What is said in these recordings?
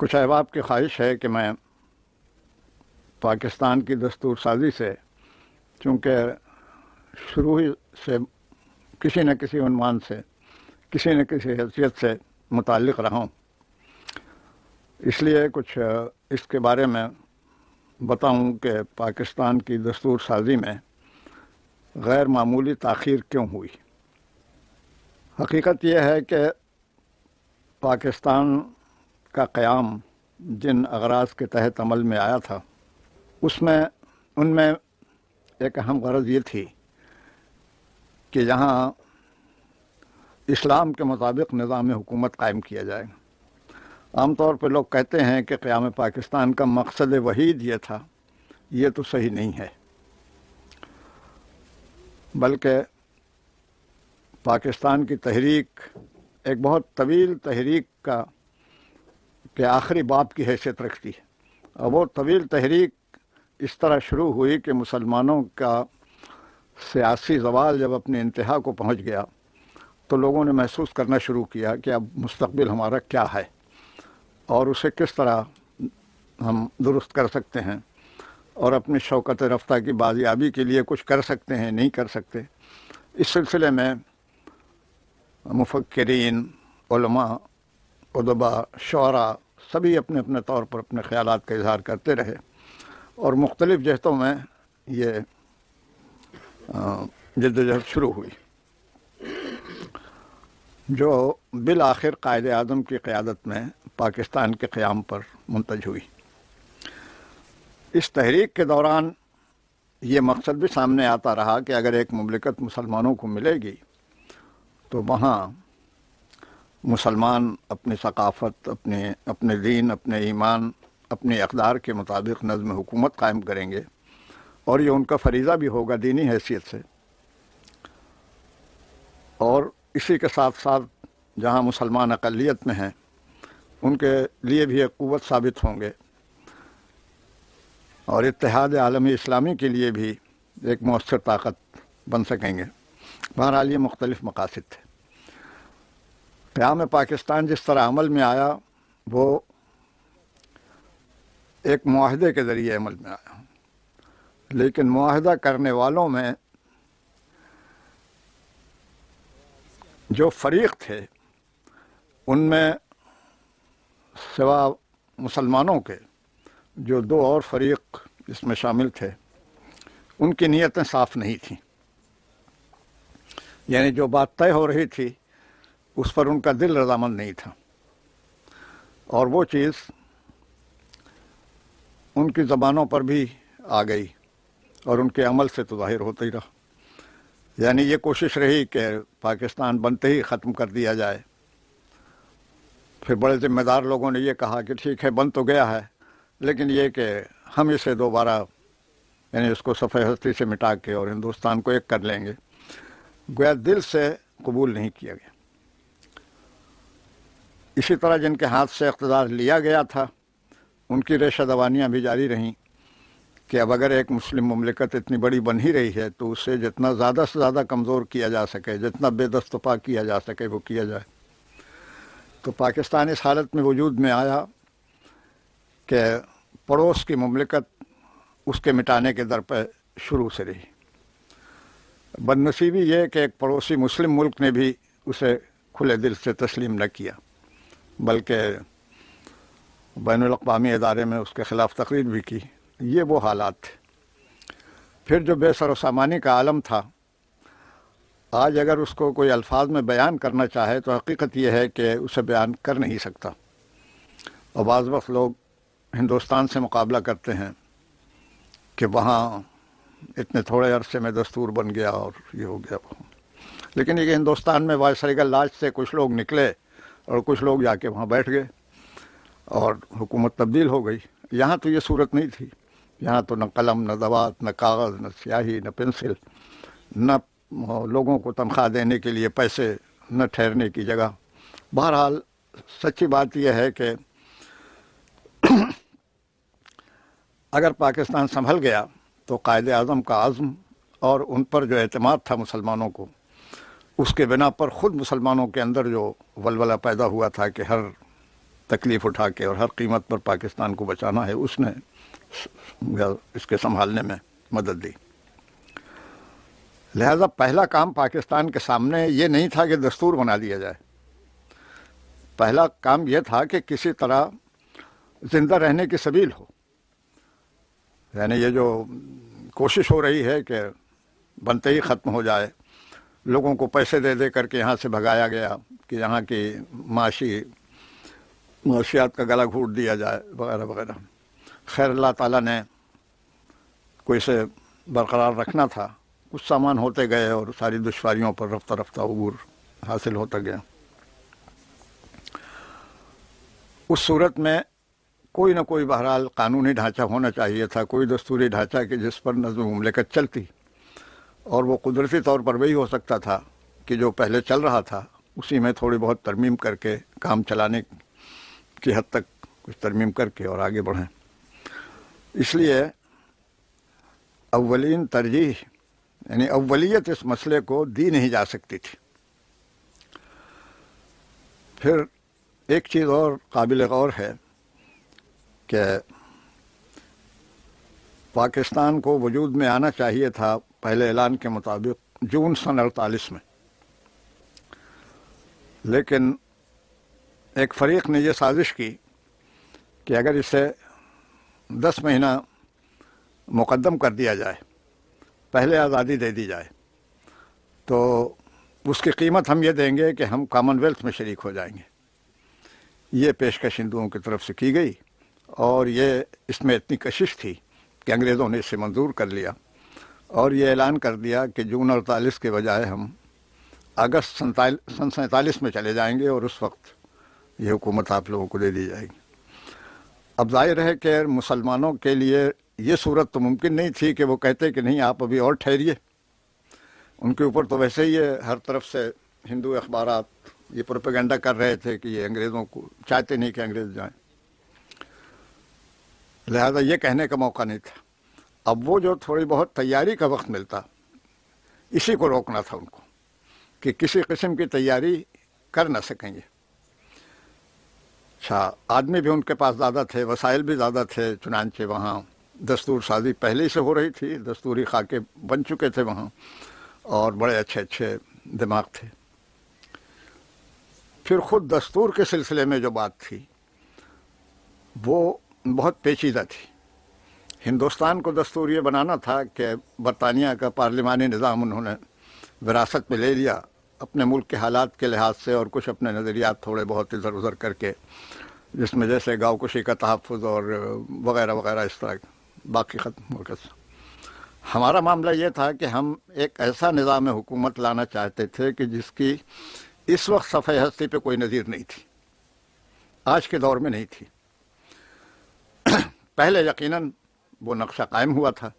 کچھ احباب کی خواہش ہے کہ میں پاکستان کی دستور سازی سے، چونکہ شروع ہی سے کسی نہ کسی عنوان سے، کسی نہ کسی حیثیت سے متعلق رہا ہوں۔ اس لیے کچھ اس کے بارے میں بتاؤں کہ پاکستان کی دستور سازی میں غیر معمولی تاخیر کیوں ہوئی۔ حقیقت یہ ہے کہ پاکستان کا قیام جن اغراض کے تحت عمل میں آیا تھا، اس میں، ان میں ایک اہم غرض یہ تھی کہ یہاں اسلام کے مطابق نظام حکومت قائم کیا جائے۔ عام طور پہ لوگ کہتے ہیں کہ قیام پاکستان کا مقصد وحید یہ تھا، یہ تو صحیح نہیں ہے۔ بلکہ پاکستان کی تحریک، ایک بہت طویل تحریک کا کہ آخری باپ کی حیثیت رکھتی ہے۔ اور وہ طویل تحریک اس طرح شروع ہوئی کہ مسلمانوں کا سیاسی زوال جب اپنی انتہا کو پہنچ گیا تو لوگوں نے محسوس کرنا شروع کیا کہ اب مستقبل ہمارا کیا ہے اور اسے کس طرح ہم درست کر سکتے ہیں اور اپنی شوکت رفتہ کی بازیابی کے لیے کچھ کر سکتے ہیں، نہیں کر سکتے۔ اس سلسلے میں مفکرین، علماء ادبا شعراء سبھی اپنے اپنے طور پر اپنے خیالات کا اظہار کرتے رہے۔ اور مختلف جہتوں میں یہ جد جہد شروع ہوئی۔ جو بالآخر قائد اعظم کی قیادت میں پاکستان کے قیام پر منتج ہوئی۔ اس تحریک کے دوران یہ مقصد بھی سامنے آتا رہا کہ اگر ایک مملکت مسلمانوں کو ملے گی تو وہاں مسلمان اپنی ثقافت اپنے اپنے دین اپنے ایمان اپنے اقدار کے مطابق نظم حکومت قائم کریں گے اور یہ ان کا فریضہ بھی ہوگا دینی حیثیت سے۔ اور اسی کے ساتھ ساتھ جہاں مسلمان اقلیت میں ہیں، ان کے لیے بھی ایک قوت ثابت ہوں گے۔ اور اتحاد عالمی اسلامی کے لیے بھی ایک مؤثر طاقت بن سکیں گے۔ بہرحال یہ مختلف مقاصد تھے۔ قیام پاکستان جس طرح عمل میں آیا، وہ ایک معاہدے کے ذریعے عمل میں آیا۔ لیکن معاہدہ کرنے والوں میں جو فریق تھے، ان میں سوا مسلمانوں کے جو دو اور فریق اس میں شامل تھے، ان کی نیتیں صاف نہیں تھیں۔ یعنی جو بات طے ہو رہی تھی اس پر ان کا دل رضامند نہیں تھا۔ اور وہ چیز ان کی زبانوں پر بھی آ گئی اور ان کے عمل سے تو ظاہر ہوتا ہی رہا۔ یعنی یہ کوشش رہی کہ پاکستان بنتے ہی ختم کر دیا جائے۔ پھر بڑے ذمہ دار لوگوں نے یہ کہا کہ ٹھیک ہے، بن تو گیا ہے، لیکن یہ کہ ہم اسے دوبارہ یعنی اس کو صفحہ ہستی سے مٹا کے اور ہندوستان کو ایک کر لیں گے۔ گویا دل سے قبول نہیں کیا گیا۔ اسی طرح جن کے ہاتھ سے اقتدار لیا گیا تھا، ان کی ریشہ دوانیاں بھی جاری رہیں کہ اب اگر ایک مسلم مملکت اتنی بڑی بن ہی رہی ہے تو اسے جتنا زیادہ سے زیادہ کمزور کیا جا سکے، جتنا بے دستپا کیا جا سکے وہ کیا جائے۔ تو پاکستان اس حالت میں وجود میں آیا کہ پڑوس کی مملکت اس کے مٹانے کے در پہ شروع سے رہی۔ بد نصیبی یہ کہ ایک پڑوسی مسلم ملک نے بھی اسے کھلے دل سے تسلیم نہ کیا۔ بلکہ بین الاقوامی ادارے میں اس کے خلاف تقریر بھی کی۔ یہ وہ حالات تھے۔ پھر جو بے سر و سامانی کا عالم تھا، آج اگر اس کو کوئی الفاظ میں بیان کرنا چاہے تو حقیقت یہ ہے کہ اسے بیان کر نہیں سکتا۔ اور بعض وقت لوگ ہندوستان سے مقابلہ کرتے ہیں کہ وہاں اتنے تھوڑے عرصے میں دستور بن گیا اور یہ ہو گیا۔ لیکن یہ ہندوستان میں وائسریگل لاج سے کچھ لوگ نکلے اور کچھ لوگ جا کے وہاں بیٹھ گئے اور حکومت تبدیل ہو گئی۔ یہاں تو یہ صورت نہیں تھی۔ یہاں تو نہ قلم، نہ دوات، نہ کاغذ، نہ سیاہی، نہ پنسل، نہ لوگوں کو تنخواہ دینے کے لیے پیسے، نہ ٹھہرنے کی جگہ۔ بہرحال سچی بات یہ ہے کہ اگر پاکستان سنبھل گیا تو قائد اعظم کا عزم اور ان پر جو اعتماد تھا مسلمانوں کو اس کے بنا پر خود مسلمانوں کے اندر جو ولولہ پیدا ہوا تھا کہ ہر تکلیف اٹھا کے اور ہر قیمت پر پاکستان کو بچانا ہے، اس نے اس کے سنبھالنے میں مدد دی۔ لہذا پہلا کام پاکستان کے سامنے یہ نہیں تھا کہ دستور بنا دیا جائے۔ پہلا کام یہ تھا کہ کسی طرح زندہ رہنے کی سبیل ہو۔ یعنی یہ جو کوشش ہو رہی ہے کہ بنتے ہی ختم ہو جائے۔ لوگوں کو پیسے دے دے کر کے یہاں سے بھگایا گیا کہ یہاں کی معاشی معاشیات کا گلا گھوٹ دیا جائے، وغیرہ وغیرہ۔ خیر، اللہ تعالیٰ نے کوئی سے برقرار رکھنا تھا، کچھ سامان ہوتے گئے اور ساری دشواریوں پر رفتہ رفتہ عبور حاصل ہوتا گیا۔ اس صورت میں کوئی نہ کوئی بہرحال قانونی ڈھانچہ ہونا چاہیے تھا، کوئی دستوری ڈھانچہ کہ جس پر نظم مملکت چلتی۔ اور وہ قدرتی طور پر وہی ہو سکتا تھا کہ جو پہلے چل رہا تھا، اسی میں تھوڑی بہت ترمیم کر کے، کام چلانے کی حد تک کچھ ترمیم کر کے اور آگے بڑھیں۔ اس لیے اولین ترجیح یعنی اولیت اس مسئلے کو دی نہیں جا سکتی تھی۔ پھر ایک چیز اور قابل غور ہے کہ پاکستان کو وجود میں آنا چاہیے تھا پہلے اعلان کے مطابق جون سن اڑتالیس میں۔ لیکن ایک فریق نے یہ سازش کی کہ اگر اسے دس مہینہ مقدم کر دیا جائے، پہلے آزادی دے دی جائے، تو اس کی قیمت ہم یہ دیں گے کہ ہم کامن ویلتھ میں شریک ہو جائیں گے۔ یہ پیشکش ہندوؤں کی طرف سے کی گئی اور یہ اس میں اتنی کشش تھی کہ انگریزوں نے اسے منظور کر لیا۔ اور یہ اعلان کر دیا کہ جون اڑتالیس کے بجائے ہم اگست سن سینتالیس میں چلے جائیں گے اور اس وقت یہ حکومت آپ لوگوں کو دے دی جائے گی۔ اب ظاہر ہے کہ مسلمانوں کے لیے یہ صورت تو ممکن نہیں تھی کہ وہ کہتے کہ نہیں، آپ ابھی اور ٹھہریے۔ ان کے اوپر تو ویسے ہی ہر طرف سے ہندو اخبارات یہ پروپیگنڈا کر رہے تھے کہ یہ انگریزوں کو چاہتے نہیں کہ انگریز جائیں۔ لہذا یہ کہنے کا موقع نہیں تھا۔ اب وہ جو تھوڑی بہت تیاری کا وقت ملتا، اسی کو روکنا تھا ان کو کہ کسی قسم کی تیاری کر نہ سکیں گے۔ اچھا آدمی بھی ان کے پاس زیادہ تھے، وسائل بھی زیادہ تھے، چنانچہ وہاں دستور سازی پہلے سے ہو رہی تھی، دستوری خاکے بن چکے تھے وہاں اور بڑے اچھے اچھے دماغ تھے۔ پھر خود دستور کے سلسلے میں جو بات تھی، وہ بہت پیچیدہ تھی۔ ہندوستان کو دستور یہ بنانا تھا کہ برطانیہ کا پارلیمانی نظام انہوں نے وراثت میں لے لیا اپنے ملک کے حالات کے لحاظ سے اور کچھ اپنے نظریات تھوڑے بہت ادھر ادھر کر کے، جس میں جیسے گاؤں کشی کا تحفظ اور وغیرہ وغیرہ اس طرح باقی ختم ہو کر ہمارا معاملہ یہ تھا کہ ہم ایک ایسا نظام حکومت لانا چاہتے تھے کہ جس کی اس وقت صفحہ ہستی پہ کوئی نظیر نہیں تھی، آج کے دور میں نہیں تھی۔ پہلے یقیناً وہ نقشہ قائم ہوا تھا۔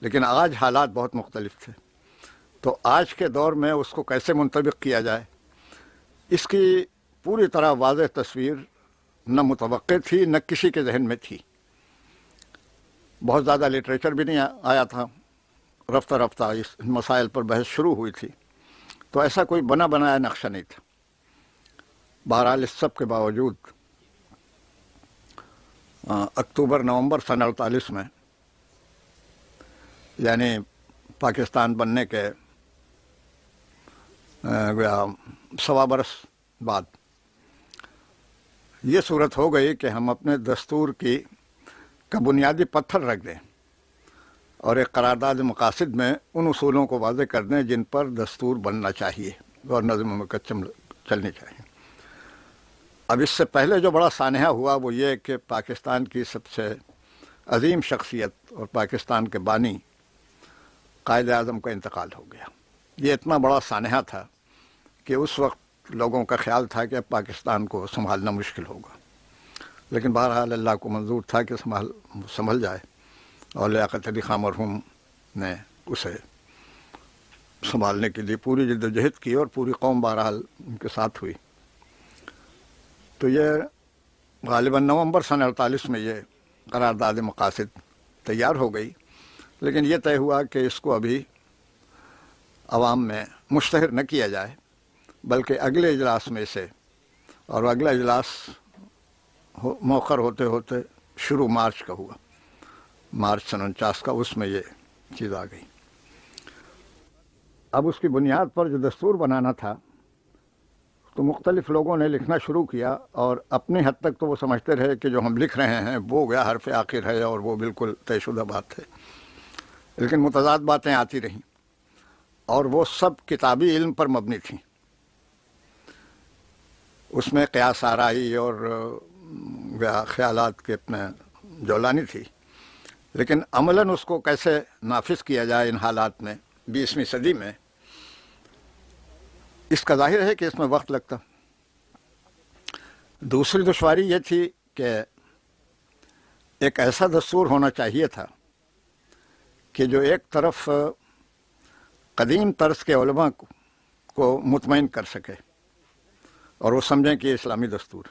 لیکن آج حالات بہت مختلف تھے۔ تو آج کے دور میں اس کو کیسے منطبق کیا جائے؟ اس کی پوری طرح واضح تصویر نہ متوقع تھی، نہ کسی کے ذہن میں تھی۔ بہت زیادہ لٹریچر بھی نہیں آیا تھا۔ رفتہ رفتہ اس مسائل پر بحث شروع ہوئی تھی۔ تو ایسا کوئی بنا بنایا نقشہ نہیں تھا۔ بہرحال اس سب کے باوجود اکتوبر، نومبر، سن اڑتالیس میں یعنی پاکستان بننے کے سوا برس بعد یہ صورت ہو گئی کہ ہم اپنے دستور کی کا بنیادی پتھر رکھ دیں اور ایک قرارداد مقاصد میں ان اصولوں کو واضح کر دیں جن پر دستور بننا چاہیے اور نظم مکچم چلنی چاہیے۔ اب اس سے پہلے جو بڑا سانحہ ہوا وہ یہ کہ پاکستان کی سب سے عظیم شخصیت اور پاکستان کے بانی قائد اعظم کا انتقال ہو گیا۔ یہ اتنا بڑا سانحہ تھا کہ اس وقت لوگوں کا خیال تھا کہ اب پاکستان کو سنبھالنا مشکل ہوگا۔ لیکن بہرحال اللہ کو منظور تھا کہ سنبھال، سنبھل جائے اور لیاقت علی خان مرحوم نے اسے سنبھالنے کے لیے پوری جد و جہد کی اور پوری قوم بہرحال ان کے ساتھ ہوئی۔ تو یہ غالباً نومبر سن اڑتالیس میں یہ قرارداد مقاصد تیار ہو گئی۔ لیکن یہ طے ہوا کہ اس کو ابھی عوام میں مشتہر نہ کیا جائے، بلکہ اگلے اجلاس میں سے، اور اگلا اجلاس موخر ہوتے ہوتے شروع مارچ کا ہوا۔ مارچ سن انچاس کا، اس میں یہ چیز آ گئی۔ اب اس کی بنیاد پر جو دستور بنانا تھا، تو مختلف لوگوں نے لکھنا شروع کیا، اور اپنی حد تک تو وہ سمجھتے رہے کہ جو ہم لکھ رہے ہیں وہ گیا حرف آخر ہے اور وہ بالکل طے شدہ بات ہے۔ لیکن متضاد باتیں آتی رہیں اور وہ سب کتابی علم پر مبنی تھیں۔ اس میں قیاس آرائی اور خیالات کے اپنے جولانی تھی۔ لیکن عملاً اس کو کیسے نافذ کیا جائے ان حالات میں، بیسویں صدی میں، اس کا ظاہر ہے کہ اس میں وقت لگتا۔ دوسری دشواری یہ تھی کہ ایک ایسا دستور ہونا چاہیے تھا کہ جو ایک طرف قدیم طرز کے علماء کو مطمئن کر سکے اور وہ سمجھیں کہ اسلامی دستور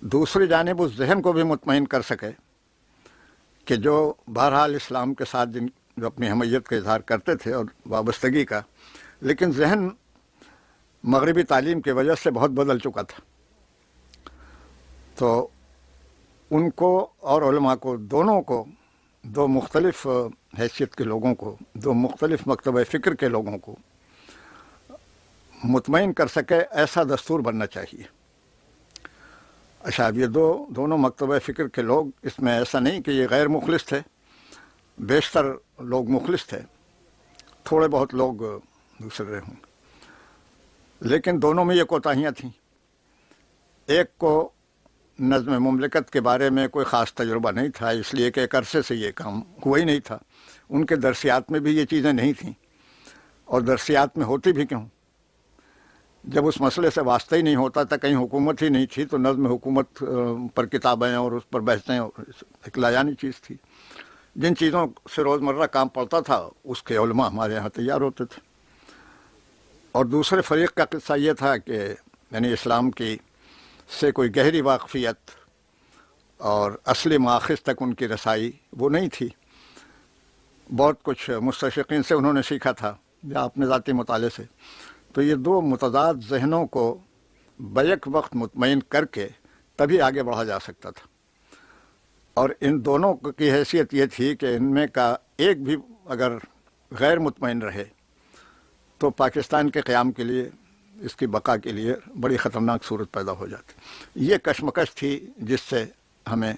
دوسری جانب اس ذہن کو بھی مطمئن کر سکے کہ جو بہرحال اسلام کے ساتھ جن جو اپنی حمیت کا اظہار کرتے تھے اور وابستگی کا، لیکن ذہن مغربی تعلیم کی وجہ سے بہت بدل چکا تھا۔ تو ان کو اور علماء کو، دونوں کو دو مختلف حیثیت کے لوگوں کو، دو مختلف مکتبہ فکر کے لوگوں کو مطمئن کر سکے ایسا دستور بننا چاہیے۔ اچھا اب یہ دو، دونوں مکتبہ فکر کے لوگ، اس میں ایسا نہیں کہ یہ غیر مخلص تھے، بیشتر لوگ مخلص تھے، تھوڑے بہت لوگ دوسرے ہوں۔ لیکن دونوں میں یہ کوتاہیاں تھیں۔ ایک کو نظم مملکت کے بارے میں کوئی خاص تجربہ نہیں تھا، اس لیے کہ ایک عرصے سے یہ کام ہوا ہی نہیں تھا۔ ان کے درسیات میں بھی یہ چیزیں نہیں تھیں۔ اور درسیات میں ہوتی بھی کیوں؟ جب اس مسئلے سے واسطہ ہی نہیں ہوتا تھا، کہیں حکومت ہی نہیں تھی، تو نظم حکومت پر کتابیں اور اس پر بحثیں، ایک لایانی چیز تھی۔ جن چیزوں سے روزمرہ کام پڑتا تھا، اس کے علماء ہمارے یہاں تیار ہوتے تھے۔ اور دوسرے فریق کا قصہ یہ تھا کہ یعنی اسلام کی سے کوئی گہری واقفیت اور اصلی ماخذ تک ان کی رسائی وہ نہیں تھی۔ بہت کچھ مستشقین سے انہوں نے سیکھا تھا، یا اپنے ذاتی مطالعے سے۔ تو یہ دو متضاد ذہنوں کو بیک وقت مطمئن کر کے تبھی آگے بڑھا جا سکتا تھا۔ اور ان دونوں کی حیثیت یہ تھی کہ ان میں کا ایک بھی اگر غیر مطمئن رہے تو پاکستان کے قیام کے لیے اس کی بقا کے لیے بڑی خطرناک صورت پیدا ہو جاتی۔ یہ کشمکش تھی جس سے ہمیں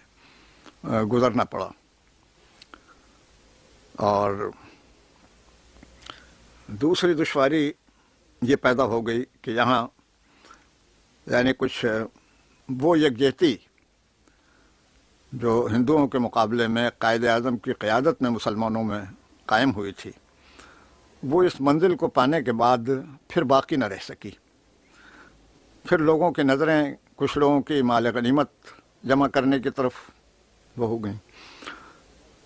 گزرنا پڑا۔ اور دوسری دشواری یہ پیدا ہو گئی کہ یہاں یعنی کچھ وہ یکجہتی جو ہندوؤں کے مقابلے میں قائد اعظم کی قیادت میں مسلمانوں میں قائم ہوئی تھی۔ وہ اس منزل کو پانے کے بعد پھر باقی نہ رہ سکی۔ پھر لوگوں کی نظریں کچھ لوگوں کی مال غنیمت جمع کرنے کی طرف وہ ہو گئیں۔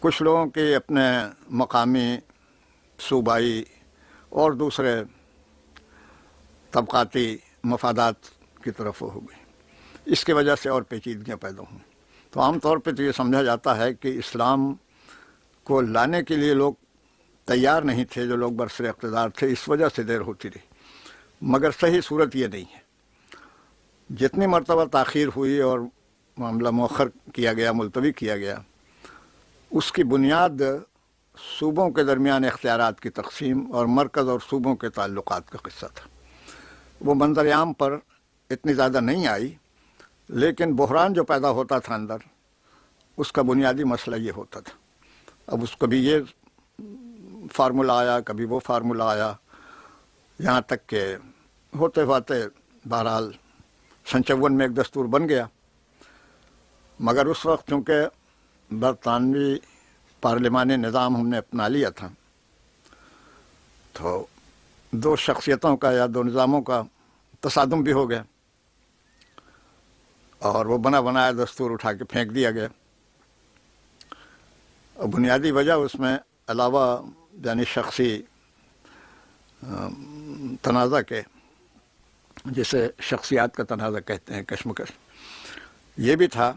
کچھ لوگوں کے اپنے مقامی صوبائی اور دوسرے طبقاتی مفادات کی طرف ہو گئی اس کی وجہ سے اور پیچیدگیاں پیدا ہوں۔ تو عام طور پہ تو یہ سمجھا جاتا ہے کہ اسلام کو لانے کے لیے لوگ تیار نہیں تھے جو لوگ برسر اقتدار تھے، اس وجہ سے دیر ہوتی رہی۔ مگر صحیح صورت یہ نہیں ہے۔ جتنی مرتبہ تاخیر ہوئی اور معاملہ مؤخر کیا گیا، ملتوی کیا گیا، اس کی بنیاد صوبوں کے درمیان اختیارات کی تقسیم اور مرکز اور صوبوں کے تعلقات کا قصہ تھا۔ وہ منظر عام پر اتنی زیادہ نہیں آئی، لیکن بحران جو پیدا ہوتا تھا اندر، اس کا بنیادی مسئلہ یہ ہوتا تھا۔ اب اس کبھی یہ فارمولہ آیا، کبھی وہ فارمولہ آیا۔ یہاں تک کہ ہوتے ہوتے بہرحال سنچون میں ایک دستور بن گیا۔ مگر اس وقت چونکہ برطانوی پارلیمانی نظام ہم نے اپنا لیا تھا، تو دو شخصیتوں کا یا دو نظاموں کا تصادم بھی ہو گیا۔ اور وہ بنا بنایا دستور اٹھا کے پھینک دیا گیا۔ اور بنیادی وجہ اس میں علاوہ یعنی شخصی تنازع کے، جسے شخصیات کا تنازع کہتے ہیں، کشمکش۔ یہ بھی تھا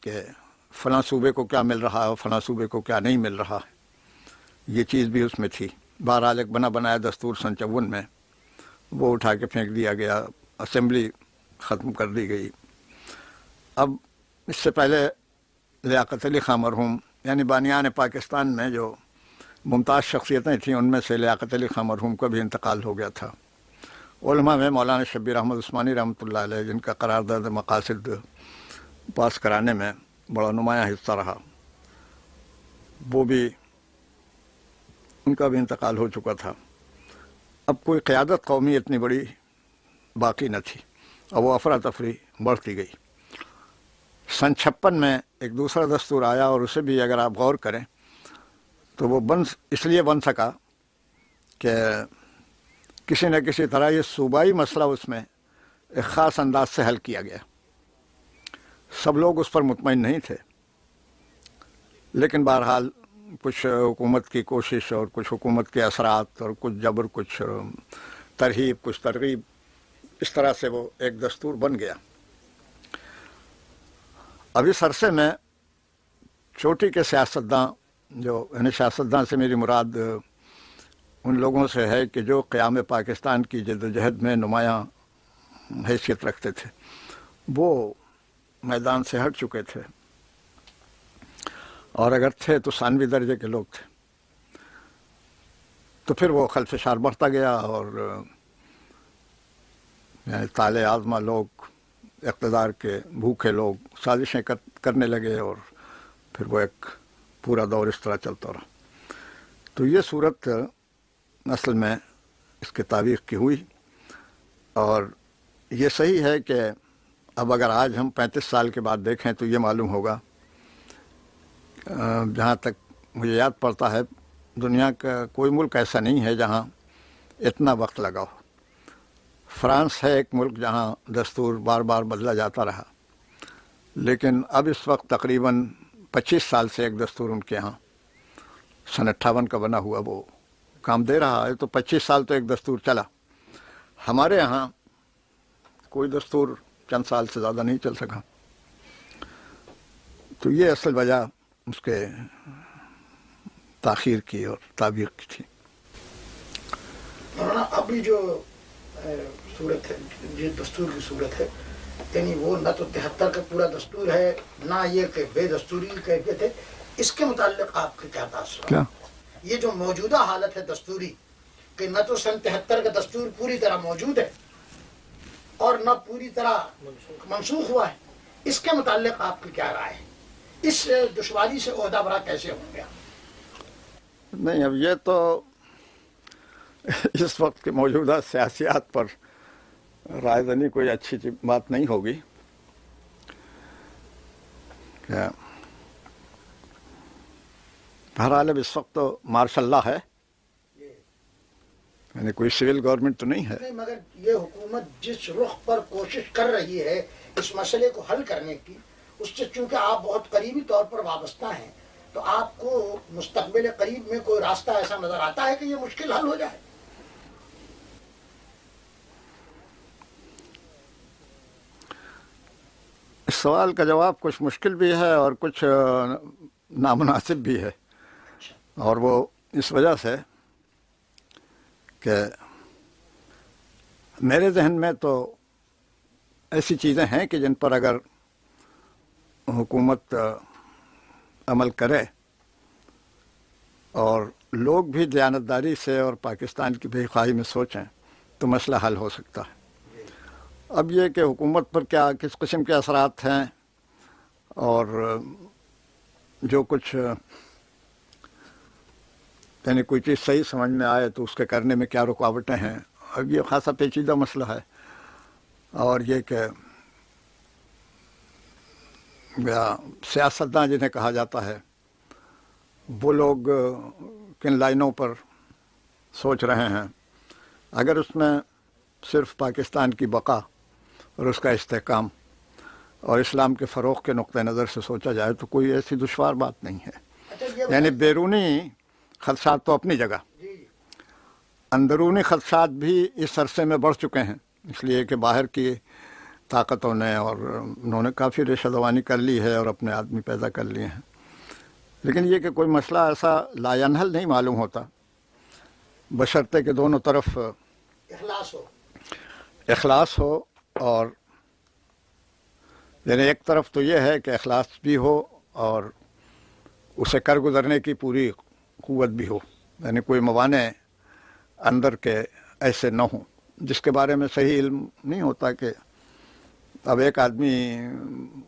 کہ فلاں صوبے کو کیا مل رہا ہے، فلاں صوبے کو کیا نہیں مل رہا۔ ہے یہ چیز بھی اس میں تھی۔ بہرحال ایک بنا بنایا دستور سن چون میں، وہ اٹھا کے پھینک دیا گیا، اسمبلی ختم کر دی گئی۔ اب اس سے پہلے لیاقت علی خان مرحوم یعنی بانیان پاکستان میں جو ممتاز شخصیتیں تھیں، ان میں سے لیاقت علی خان مرحوم کا بھی انتقال ہو گیا تھا۔ علماء میں مولانا شبیر احمد عثمانی رحمۃ اللہ علیہ، جن کا قرارداد مقاصد پاس کرانے میں بڑا نمایاں حصہ رہا، وہ بھی ان کا بھی انتقال ہو چکا تھا۔ اب کوئی قیادت قومی اتنی بڑی باقی نہ تھی، اب وہ افراتفری بڑھتی گئی۔ سن چھپن میں ایک دوسرا دستور آیا اور اسے بھی اگر آپ غور کریں تو وہ بن اس لیے بن سکا کہ کسی نہ کسی طرح یہ صوبائی مسئلہ اس میں ایک خاص انداز سے حل کیا گیا۔ سب لوگ اس پر مطمئن نہیں تھے۔ لیکن بہرحال کچھ حکومت کی کوشش اور کچھ حکومت کے اثرات اور کچھ جبر، کچھ ترہیب، کچھ ترغیب اس طرح سے وہ ایک دستور بن گیا۔ ابھی عرصے میں چوٹی کے سیاستداں جو یعنی سیاستداں سے میری مراد، ان لوگوں سے ہے کہ جو قیام پاکستان کی جد و جہد میں نمایاں حیثیت رکھتے تھے۔ وہ میدان سے ہٹ چکے تھے۔ اور اگر تھے تو ثانوی درجے کے لوگ تھے۔ تو پھر وہ خلفشار بڑھتا گیا اور یعنی تالے آزما لوگ، اقتدار کے بھوکے لوگ سازشیں کرنے لگے اور پھر وہ ایک پورا دور اس طرح چلتا رہا تو یہ صورت اصل میں اس کے تاریخ کی ہوئی اور یہ صحیح ہے کہ اب اگر آج ہم پینتیس سال کے بعد دیکھیں تو یہ معلوم ہوگا جہاں تک مجھے یاد پڑتا ہے دنیا کا کوئی ملک ایسا نہیں ہے جہاں اتنا وقت لگا ہو فرانس ہے ایک ملک جہاں دستور بار بار بدلا جاتا رہا لیکن اب اس وقت تقریباً پچیس سال سے ایک دستور ان کے یہاں سن اٹھاون کا بنا ہوا وہ کام دے رہا ہے تو پچیس سال تو ایک دستور چلا۔ ہمارے یہاں کوئی دستور چند سال سے زیادہ نہیں چل سکا۔ تو یہ اصل وجہ اس کے تاخیر کی اور تعبیر کی تھی۔ ہاں، ابھی جو صورت ہے جو دستور کی صورت ہے یعنی وہ نہ تو تہتر کا پورا دستور ہے نہ یہ کہ بے دستوری کیفیت ہے۔ اس کے متعلق آپ کے کیا تاثر کیا؟ یہ جو موجودہ حالت ہے دستوری کہ نہ تو سن تہتر کا دستور پوری طرح موجود ہے اور نہ پوری طرح منسوخ ہوا ہے۔ اس کے متعلق آپ کی کیا رائے ہے؟ اس دشواری سے عہدہ برا کیسے ہو گیا؟ نہیں اب یہ تو اس وقت کے موجودہ سیاسیات پر رائے دنی کوئی اچھی بات نہیں ہوگی۔ بہرحال اب اس وقت تو مارشاء اللہ ہے۔ یعنی کوئی سول گورنمنٹ تو نہیں ہے۔ مگر یہ حکومت جس رخ پر کوشش کر رہی ہے اس مسئلے کو حل کرنے کی، اس سے چونکہ آپ بہت قریبی طور پر وابستہ ہیں، تو آپ کو مستقبل قریب میں کوئی راستہ ایسا نظر آتا ہے کہ یہ مشکل حل ہو جائے؟ سوال کا جواب کچھ مشکل بھی ہے اور کچھ نامناسب بھی ہے۔ اور وہ اس وجہ سے کہ میرے ذہن میں تو ایسی چیزیں ہیں کہ جن پر اگر حکومت عمل کرے اور لوگ بھی دیانتداری سے اور پاکستان کی بے خواہی میں سوچیں تو مسئلہ حل ہو سکتا ہے۔ اب یہ کہ حکومت پر کیا، کس قسم کے اثرات ہیں اور جو کچھ یعنی کوئی چیز صحیح سمجھ میں آئے تو اس کے کرنے میں کیا رکاوٹیں ہیں؟ اب یہ خاصا پیچیدہ مسئلہ ہے اور یہ کہ سیاستداں جنہیں کہا جاتا ہے، وہ لوگ کن لائنوں پر سوچ رہے ہیں؟ اگر اس میں صرف پاکستان کی بقا اور اس کا استحکام۔ اور اسلام کے فروغ کے نقطۂ نظر سے سوچا جائے تو کوئی ایسی دشوار بات نہیں ہے۔ اچھا، یعنی بیرونی خدشات تو اپنی جگہ۔ جی، جی۔ اندرونی خدشات بھی اس عرصے میں بڑھ چکے ہیں۔ اس لیے کہ باہر کی طاقتوں نے اور انہوں نے کافی ریشہ دوانی کر لی ہے اور اپنے آدمی پیدا کر لیے ہیں۔ لیکن یہ کہ کوئی مسئلہ ایسا لا انحل نہیں معلوم ہوتا۔ بشرطے کہ دونوں طرف اخلاص ہو۔ اخلاص ہو۔ اور یعنی ایک طرف تو یہ ہے کہ اخلاص بھی ہو اور اسے کر گزرنے کی پوری قوت بھی ہو یعنی کوئی موانع اندر کے ایسے نہ ہوں، جس کے بارے میں صحیح علم نہیں ہوتا کہ اب ایک آدمی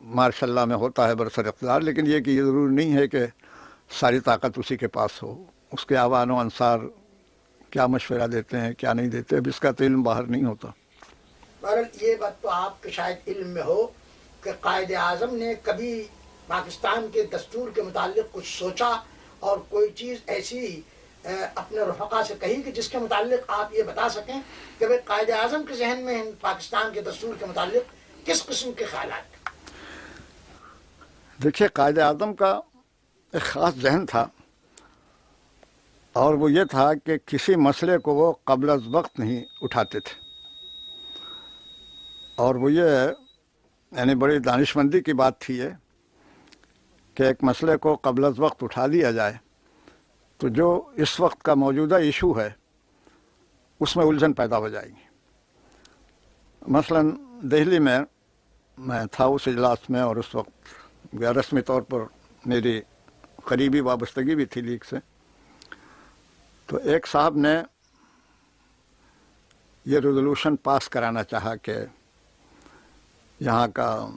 ماشاء اللہ میں ہوتا ہے برسر اقتدار، لیکن یہ کہ یہ ضروری نہیں ہے کہ ساری طاقت اسی کے پاس ہو، اس کے آوان و انصار کیا مشورہ دیتے ہیں، کیا نہیں دیتے، اب اس کا تو علم باہر نہیں ہوتا۔ بہرحال یہ بات تو آپ کے شاید علم میں ہو کہ قائد اعظم نے کبھی پاکستان کے دستور کے متعلق کچھ سوچا اور کوئی چیز ایسی اپنے رفقا سے کہی کہ جس کے متعلق آپ یہ بتا سکیں کہ بھائی قائد اعظم کے ذہن میں پاکستان کے دستور کے متعلق کس قسم کے خیالات دیکھیے، قائد اعظم کا ایک خاص ذہن تھا اور وہ یہ تھا کہ کسی مسئلے کو وہ قبل از وقت نہیں اٹھاتے تھے۔ اور وہ یہ ہے یعنی بڑی دانش مندی کی بات تھی یہ، کہ ایک مسئلے کو قبل از وقت اٹھا دیا جائے، تو جو اس وقت کا موجودہ ایشو ہے، اس میں الجھن پیدا ہو جائے گی۔ مثلا دہلی میں میں تھا اس اجلاس میں، اور اس وقت رسمی طور پر میری قریبی وابستگی بھی تھی لیگ سے، تو ایک صاحب نے یہ ریزولوشن پاس کرانا چاہا کہ یہاں کا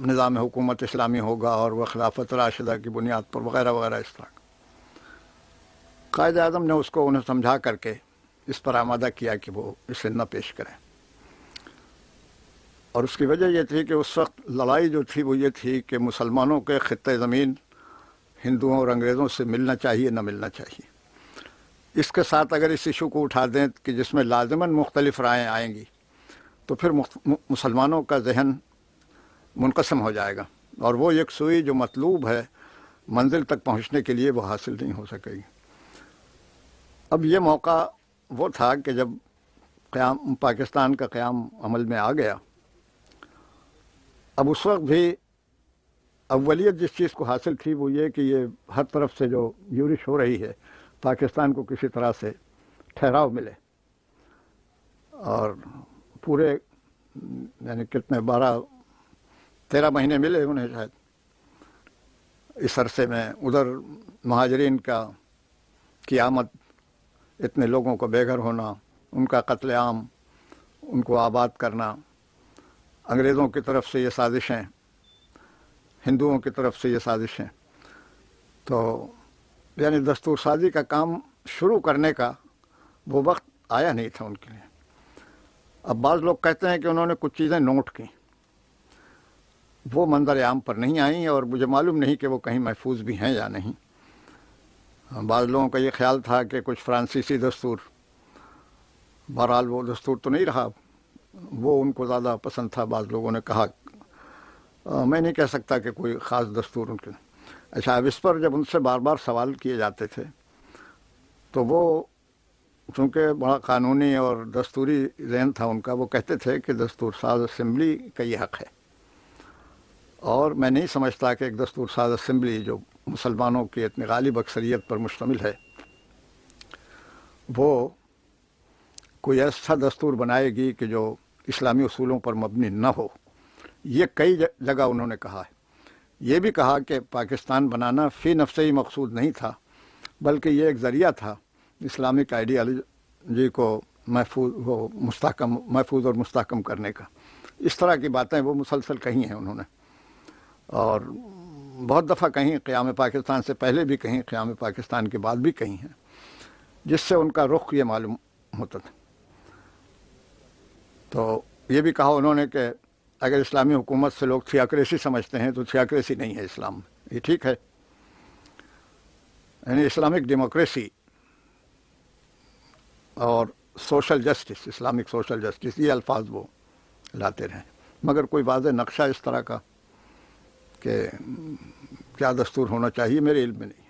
نظام حکومت اسلامی ہوگا اور وہ خلافت راشدہ کی بنیاد پر وغیرہ وغیرہ اس طرح قائد اعظم نے اس کو انہیں سمجھا کر کے اس پر آمادہ کیا کہ وہ اسے نہ پیش کریں۔ اور اس کی وجہ یہ تھی کہ اس وقت لڑائی جو تھی وہ یہ تھی کہ مسلمانوں کے خطۂ زمین ہندوؤں اور انگریزوں سے ملنا چاہیے، نہ ملنا چاہیے۔ اس کے ساتھ اگر اس ایشو کو اٹھا دیں کہ جس میں لازماً مختلف رائے آئیں گی تو پھر مسلمانوں کا ذہن منقسم ہو جائے گا۔ اور وہ یکسوئی جو مطلوب ہے، منزل تک پہنچنے کے لیے وہ حاصل نہیں ہو سکے گی۔ اب یہ موقع وہ تھا کہ جب قیام پاکستان کا قیام عمل میں آ گیا، اب اس وقت بھی اولیت جس چیز کو حاصل تھی وہ یہ کہ یہ ہر طرف سے جو یورش ہو رہی ہے، پاکستان کو کسی طرح سے ٹھہراؤ ملے۔ اور پورے یعنی کتنے، بارہ، تیرہ مہینے ملے انہیں شاید۔ اس عرصے میں ادھر مہاجرین کا قیامت، اتنے لوگوں کو بے گھر ہونا، ان کا قتل عام، ان کو آباد کرنا۔ انگریزوں کی طرف سے یہ سازشیں، ہندوؤں کی طرف سے یہ سازشیں۔ تو یعنی دستور سازی کا کام شروع کرنے کا وہ وقت آیا نہیں تھا ان کے لیے۔ اب بعض لوگ کہتے ہیں کہ انہوں نے کچھ چیزیں نوٹ کی وہ منظر عام پر نہیں آئیں اور مجھے معلوم نہیں کہ وہ کہیں محفوظ بھی ہیں یا نہیں۔ بعض لوگوں کا یہ خیال تھا کہ کچھ فرانسیسی دستور، بہرحال وہ دستور تو نہیں رہا، وہ ان کو زیادہ پسند تھا۔ بعض لوگوں نے کہا میں نہیں کہہ سکتا کہ کوئی خاص دستور ان کے۔ اچھا اب اس پر جب ان سے بار بار سوال کیے جاتے تھے، تو وہ چونکہ بڑا قانونی اور دستوری ذہن تھا ان کا، وہ کہتے تھے کہ دستور ساز اسمبلی کا یہ حق ہے۔ اور میں نہیں سمجھتا کہ ایک دستور ساز اسمبلی جو مسلمانوں کی اتنی غالب اکثریت پر مشتمل ہے، وہ کوئی ایسا دستور بنائے گی کہ جو اسلامی اصولوں پر مبنی نہ ہو۔ یہ کئی جگہ انہوں نے کہا ہے۔ یہ بھی کہا کہ پاکستان بنانا فی نفسہی مقصود نہیں تھا، بلکہ یہ ایک ذریعہ تھا اسلامک آئیڈیالوجی کو محفوظ وہ مستحکم محفوظ اور مستحکم کرنے کا۔ اس طرح کی باتیں وہ مسلسل کہی ہیں انہوں نے۔ اور بہت دفعہ کہیں قیام پاکستان سے پہلے بھی کہیں قیام پاکستان کے بعد بھی کہیں ہیں، جس سے ان کا رخ یہ معلوم ہوتا تھا۔ تو یہ بھی کہا انہوں نے کہ اگر اسلامی حکومت سے لوگ تھیاکریسی سمجھتے ہیں تو تھیاکریسی نہیں ہے اسلام یہ ٹھیک ہے۔ یعنی اسلامک ڈیموکریسی اور social justice, Islamic social justice, یہ الفاظ وہ لاتے رہیں مگر کوئی واضح نقشہ اس طرح کا کہ کیا دستور ہونا چاہیے میرے علم میں نہیں۔